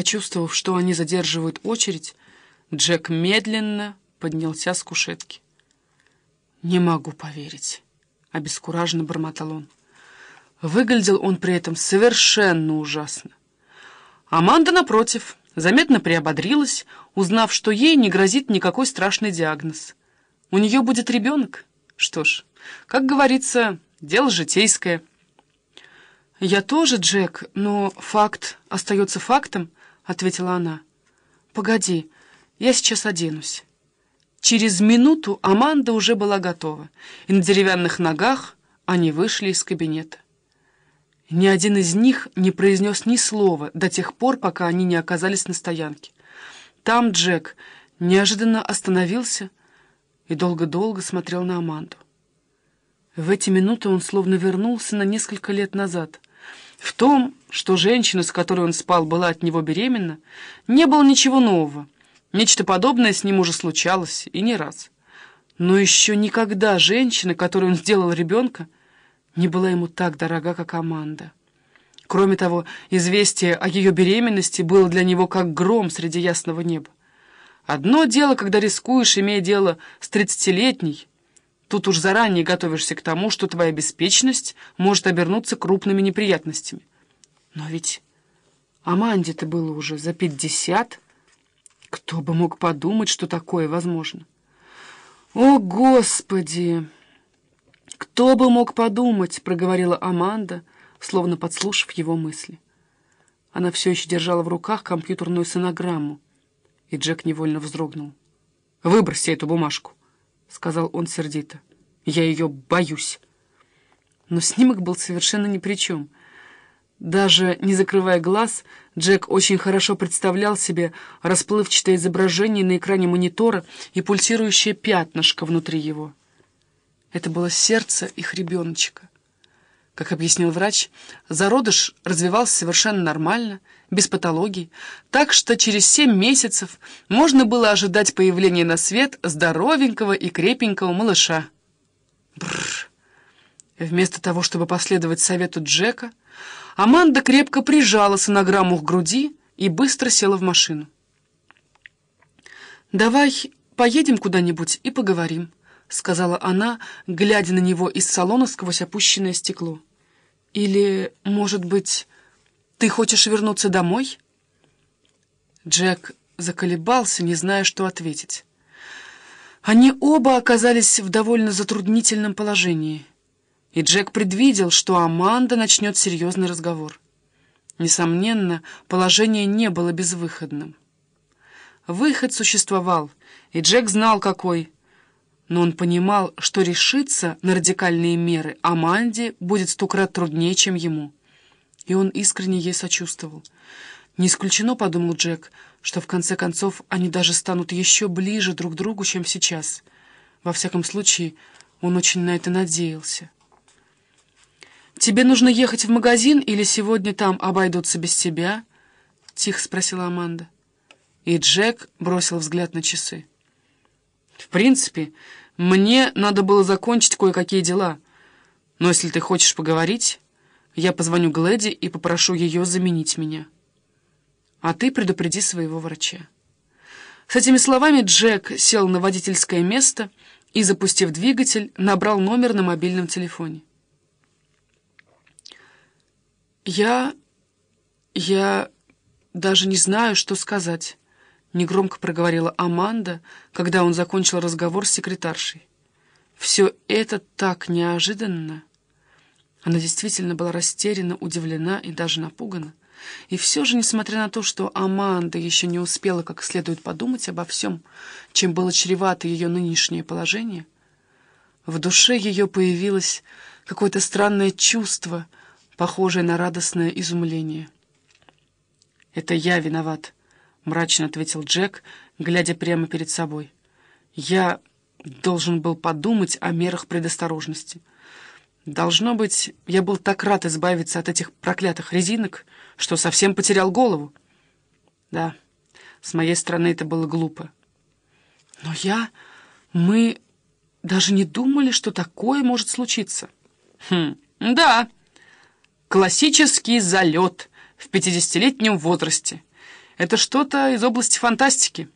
Почувствовав, что они задерживают очередь, Джек медленно поднялся с кушетки. «Не могу поверить», — обескураженно бормотал он. Выглядел он при этом совершенно ужасно. Аманда, напротив, заметно приободрилась, узнав, что ей не грозит никакой страшный диагноз. У нее будет ребенок. Что ж, как говорится, дело житейское. «Я тоже, Джек, но факт остается фактом», — ответила она. «Погоди, я сейчас оденусь». Через минуту Аманда уже была готова, и на деревянных ногах они вышли из кабинета. Ни один из них не произнес ни слова до тех пор, пока они не оказались на стоянке. Там Джек неожиданно остановился и долго-долго смотрел на Аманду. В эти минуты он словно вернулся на несколько лет назад — в том, что женщина, с которой он спал, была от него беременна, не было ничего нового. Нечто подобное с ним уже случалось, и не раз. Но еще никогда женщина, которой он сделал ребенка, не была ему так дорога, как Аманда. Кроме того, известие о ее беременности было для него как гром среди ясного неба. Одно дело, когда рискуешь, имея дело с тридцатилетней, Тут уж заранее готовишься к тому, что твоя беспечность может обернуться крупными неприятностями. Но ведь Аманде-то было уже за пятьдесят. Кто бы мог подумать, что такое возможно? «О, Господи! Кто бы мог подумать?» — проговорила Аманда, словно подслушав его мысли. Она все еще держала в руках компьютерную сонограмму, и Джек невольно вздрогнул. «Выброси эту бумажку!» — сказал он сердито. «Я ее боюсь». Но снимок был совершенно ни при чем. Даже не закрывая глаз, Джек очень хорошо представлял себе расплывчатое изображение на экране монитора и пульсирующее пятнышко внутри его. Это было сердце их ребеночка. Как объяснил врач, зародыш развивался совершенно нормально, без патологий, так что через семь месяцев можно было ожидать появления на свет здоровенького и крепенького малыша. Бррр. Вместо того, чтобы последовать совету Джека, Аманда крепко прижала сонограмму к груди и быстро села в машину. «Давай поедем куда-нибудь и поговорим», — сказала она, глядя на него из салона сквозь опущенное стекло. «Или, может быть, ты хочешь вернуться домой?» Джек заколебался, не зная, что ответить. Они оба оказались в довольно затруднительном положении, и Джек предвидел, что Аманда начнет серьезный разговор. Несомненно, положение не было безвыходным. Выход существовал, и Джек знал, какой — но он понимал, что решиться на радикальные меры Аманде будет сто крат труднее, чем ему. И он искренне ей сочувствовал. Не исключено, подумал Джек, что в конце концов они даже станут еще ближе друг к другу, чем сейчас. Во всяком случае, он очень на это надеялся. «Тебе нужно ехать в магазин или сегодня там обойдутся без тебя?» — тихо спросила Аманда. И Джек бросил взгляд на часы. «В принципе, мне надо было закончить кое-какие дела. Но если ты хочешь поговорить, я позвоню Глэди и попрошу ее заменить меня. А ты предупреди своего врача». С этими словами Джек сел на водительское место и, запустив двигатель, набрал номер на мобильном телефоне. «Я... я даже не знаю, что сказать». — негромко проговорила Аманда, когда он закончил разговор с секретаршей. «Все это так неожиданно!» Она действительно была растеряна, удивлена и даже напугана. И все же, несмотря на то, что Аманда еще не успела как следует подумать обо всем, чем было чревато ее нынешнее положение, в душе ее появилось какое-то странное чувство, похожее на радостное изумление. «Это я виноват», — мрачно ответил Джек, глядя прямо перед собой. «Я должен был подумать о мерах предосторожности. Должно быть, я был так рад избавиться от этих проклятых резинок, что совсем потерял голову. Да, с моей стороны это было глупо. Но я... мы даже не думали, что такое может случиться. Хм, да, классический залет в пятидесятилетнем возрасте — Это что-то из области фантастики.